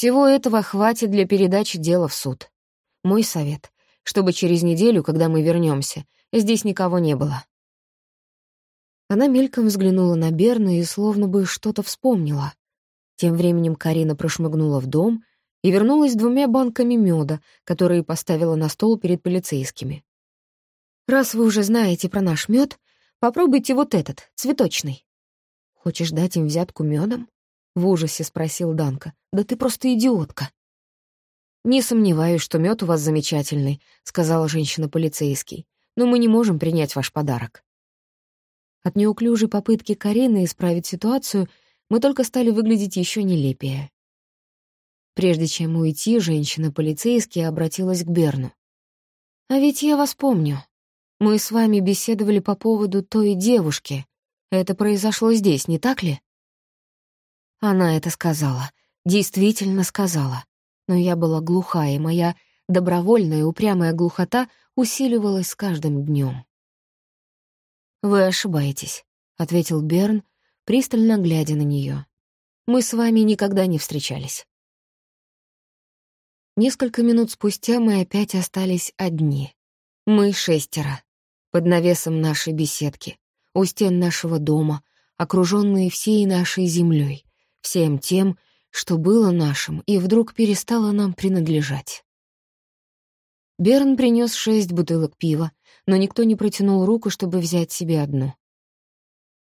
Всего этого хватит для передачи дела в суд. Мой совет, чтобы через неделю, когда мы вернемся, здесь никого не было. Она мельком взглянула на Берна и словно бы что-то вспомнила. Тем временем Карина прошмыгнула в дом и вернулась с двумя банками меда, которые поставила на стол перед полицейскими. «Раз вы уже знаете про наш мед, попробуйте вот этот, цветочный». «Хочешь дать им взятку медом? В ужасе спросил Данка. «Да ты просто идиотка». «Не сомневаюсь, что мед у вас замечательный», — сказала женщина-полицейский. «Но мы не можем принять ваш подарок». От неуклюжей попытки Карины исправить ситуацию мы только стали выглядеть еще нелепее. Прежде чем уйти, женщина-полицейский обратилась к Берну. «А ведь я вас помню. Мы с вами беседовали по поводу той девушки. Это произошло здесь, не так ли?» Она это сказала, действительно сказала. Но я была глуха, и моя добровольная упрямая глухота усиливалась с каждым днем. «Вы ошибаетесь», — ответил Берн, пристально глядя на нее. «Мы с вами никогда не встречались». Несколько минут спустя мы опять остались одни. Мы шестеро, под навесом нашей беседки, у стен нашего дома, окруженные всей нашей землей, всем тем, что было нашим и вдруг перестало нам принадлежать. Берн принес шесть бутылок пива, но никто не протянул руку, чтобы взять себе одну.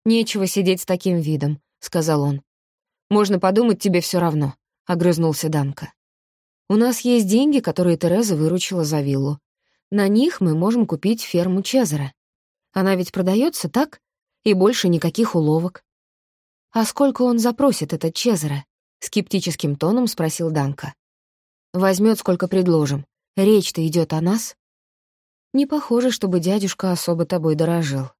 «Нечего сидеть с таким видом», — сказал он. «Можно подумать, тебе все равно», — огрызнулся Данка. «У нас есть деньги, которые Тереза выручила за виллу. На них мы можем купить ферму Чезера. Она ведь продается, так? И больше никаких уловок. «А сколько он запросит, этот Чезера?» — скептическим тоном спросил Данка. «Возьмет, сколько предложим. Речь-то идет о нас?» «Не похоже, чтобы дядюшка особо тобой дорожил».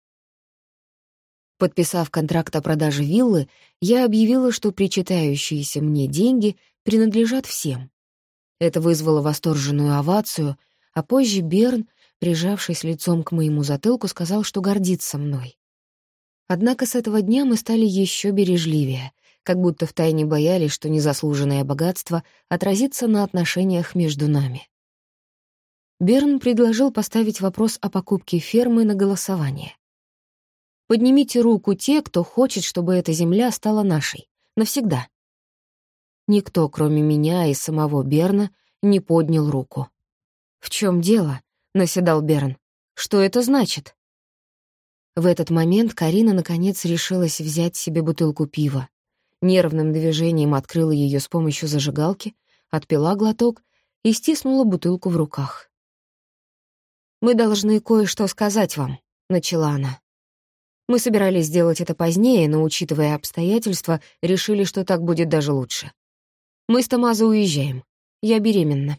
Подписав контракт о продаже виллы, я объявила, что причитающиеся мне деньги принадлежат всем. Это вызвало восторженную овацию, а позже Берн, прижавшись лицом к моему затылку, сказал, что гордится мной. Однако с этого дня мы стали еще бережливее, как будто втайне боялись, что незаслуженное богатство отразится на отношениях между нами. Берн предложил поставить вопрос о покупке фермы на голосование. «Поднимите руку те, кто хочет, чтобы эта земля стала нашей. Навсегда». Никто, кроме меня и самого Берна, не поднял руку. «В чем дело?» — наседал Берн. «Что это значит?» В этот момент Карина наконец решилась взять себе бутылку пива. Нервным движением открыла ее с помощью зажигалки, отпила глоток и стиснула бутылку в руках. «Мы должны кое-что сказать вам», — начала она. Мы собирались сделать это позднее, но, учитывая обстоятельства, решили, что так будет даже лучше. Мы с Томазо уезжаем. Я беременна.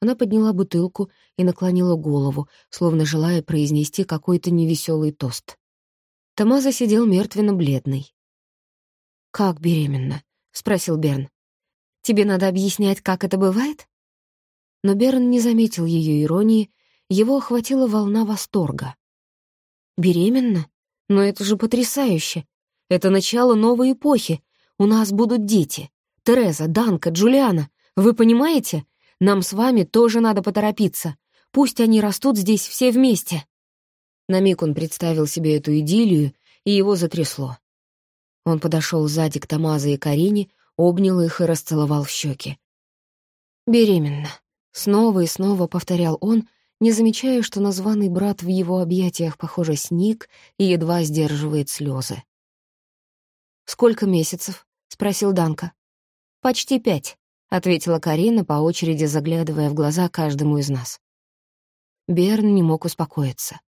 Она подняла бутылку и наклонила голову, словно желая произнести какой-то невеселый тост. Томазо сидел мертвенно-бледный. «Как беременна?» — спросил Берн. «Тебе надо объяснять, как это бывает?» Но Берн не заметил ее иронии, его охватила волна восторга. «Беременна? Но это же потрясающе! Это начало новой эпохи. У нас будут дети. Тереза, Данка, Джулиана. Вы понимаете? Нам с вами тоже надо поторопиться. Пусть они растут здесь все вместе». На миг он представил себе эту идиллию, и его затрясло. Он подошел сзади к Тамаза и Карине, обнял их и расцеловал в щеки. «Беременна», — снова и снова повторял он, не замечая, что названный брат в его объятиях, похоже, сник и едва сдерживает слезы. «Сколько месяцев?» — спросил Данка. «Почти пять», — ответила Карина, по очереди заглядывая в глаза каждому из нас. Берн не мог успокоиться.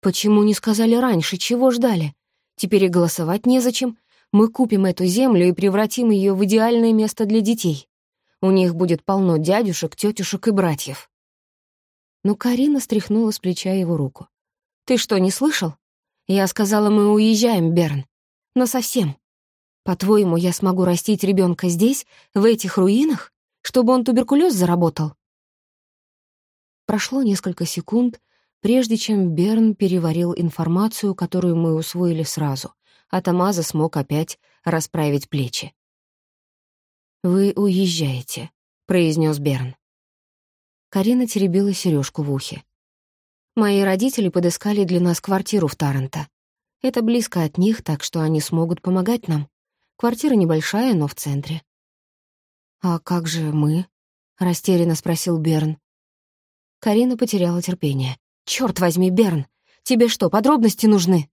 «Почему не сказали раньше? Чего ждали? Теперь и голосовать незачем. Мы купим эту землю и превратим ее в идеальное место для детей. У них будет полно дядюшек, тетюшек и братьев». Но Карина стряхнула с плеча его руку. «Ты что, не слышал? Я сказала, мы уезжаем, Берн. Но совсем. По-твоему, я смогу растить ребенка здесь, в этих руинах, чтобы он туберкулез заработал? Прошло несколько секунд, прежде чем Берн переварил информацию, которую мы усвоили сразу, а Тамаза смог опять расправить плечи. «Вы уезжаете», — произнес Берн. Карина теребила сережку в ухе. «Мои родители подыскали для нас квартиру в Таранто. Это близко от них, так что они смогут помогать нам. Квартира небольшая, но в центре». «А как же мы?» — растерянно спросил Берн. Карина потеряла терпение. «Чёрт возьми, Берн! Тебе что, подробности нужны?»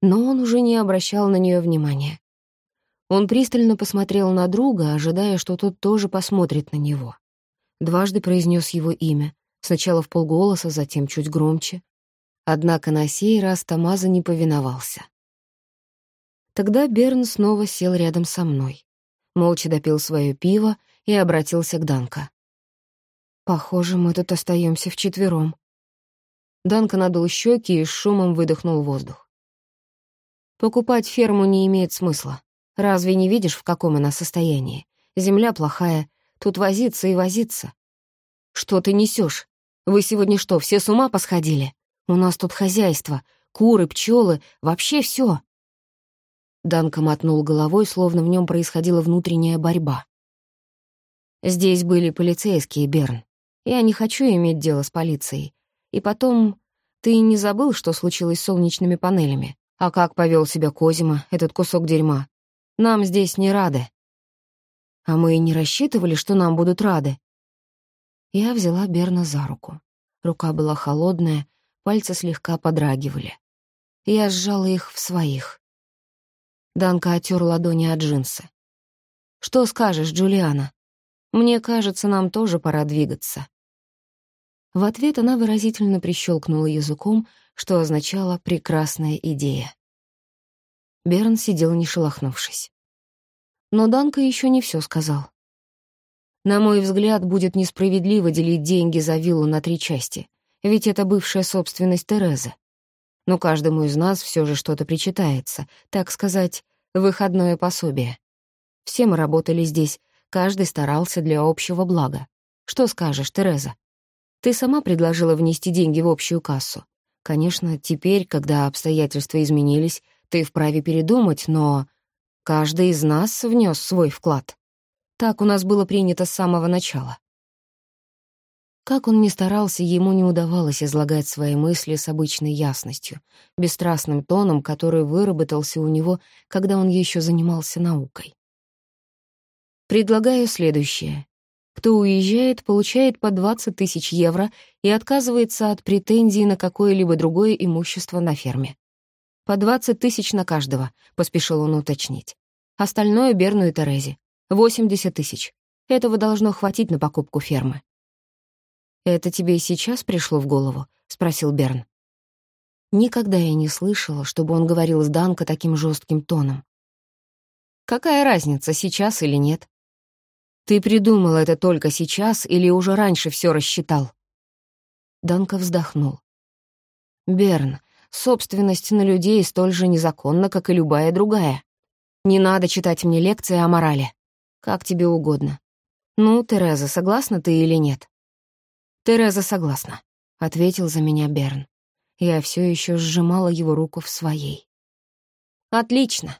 Но он уже не обращал на нее внимания. Он пристально посмотрел на друга, ожидая, что тот тоже посмотрит на него. Дважды произнес его имя, сначала в полголоса, затем чуть громче. Однако на сей раз Тамаза не повиновался. Тогда Берн снова сел рядом со мной, молча допил свое пиво и обратился к Данка. «Похоже, мы тут остаемся вчетвером». Данка надул щеки и с шумом выдохнул воздух. «Покупать ферму не имеет смысла. Разве не видишь, в каком она состоянии? Земля плохая, тут возиться и возиться. Что ты несешь? Вы сегодня что, все с ума посходили? У нас тут хозяйство, куры, пчелы, вообще все. Данка мотнул головой, словно в нем происходила внутренняя борьба. Здесь были полицейские, Берн. Я не хочу иметь дело с полицией. И потом, ты не забыл, что случилось с солнечными панелями? А как повел себя Козима, этот кусок дерьма? Нам здесь не рады. А мы и не рассчитывали, что нам будут рады. Я взяла Берна за руку. Рука была холодная, пальцы слегка подрагивали. Я сжала их в своих. Данка отер ладони от джинсы. «Что скажешь, Джулиана? Мне кажется, нам тоже пора двигаться». В ответ она выразительно прищелкнула языком, что означало «прекрасная идея». Берн сидел не шелохнувшись. Но Данка еще не все сказал. На мой взгляд, будет несправедливо делить деньги за виллу на три части, ведь это бывшая собственность Терезы. Но каждому из нас все же что-то причитается, так сказать, выходное пособие. Все мы работали здесь, каждый старался для общего блага. Что скажешь, Тереза? Ты сама предложила внести деньги в общую кассу. Конечно, теперь, когда обстоятельства изменились, ты вправе передумать, но каждый из нас внес свой вклад. Так у нас было принято с самого начала. Как он ни старался, ему не удавалось излагать свои мысли с обычной ясностью, бесстрастным тоном, который выработался у него, когда он еще занимался наукой. Предлагаю следующее. Кто уезжает, получает по 20 тысяч евро и отказывается от претензий на какое-либо другое имущество на ферме. «По двадцать тысяч на каждого», — поспешил он уточнить. «Остальное Берну и Терезе. Восемьдесят тысяч. Этого должно хватить на покупку фермы». «Это тебе и сейчас пришло в голову?» — спросил Берн. Никогда я не слышала, чтобы он говорил с Данко таким жестким тоном. «Какая разница, сейчас или нет?» «Ты придумал это только сейчас или уже раньше все рассчитал?» Данка вздохнул. «Берн, собственность на людей столь же незаконна, как и любая другая. Не надо читать мне лекции о морали. Как тебе угодно. Ну, Тереза, согласна ты или нет? Тереза согласна, — ответил за меня Берн. Я все еще сжимала его руку в своей. Отлично.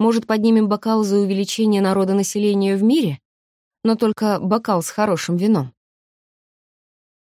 Может, поднимем бокал за увеличение народонаселения в мире? Но только бокал с хорошим вином.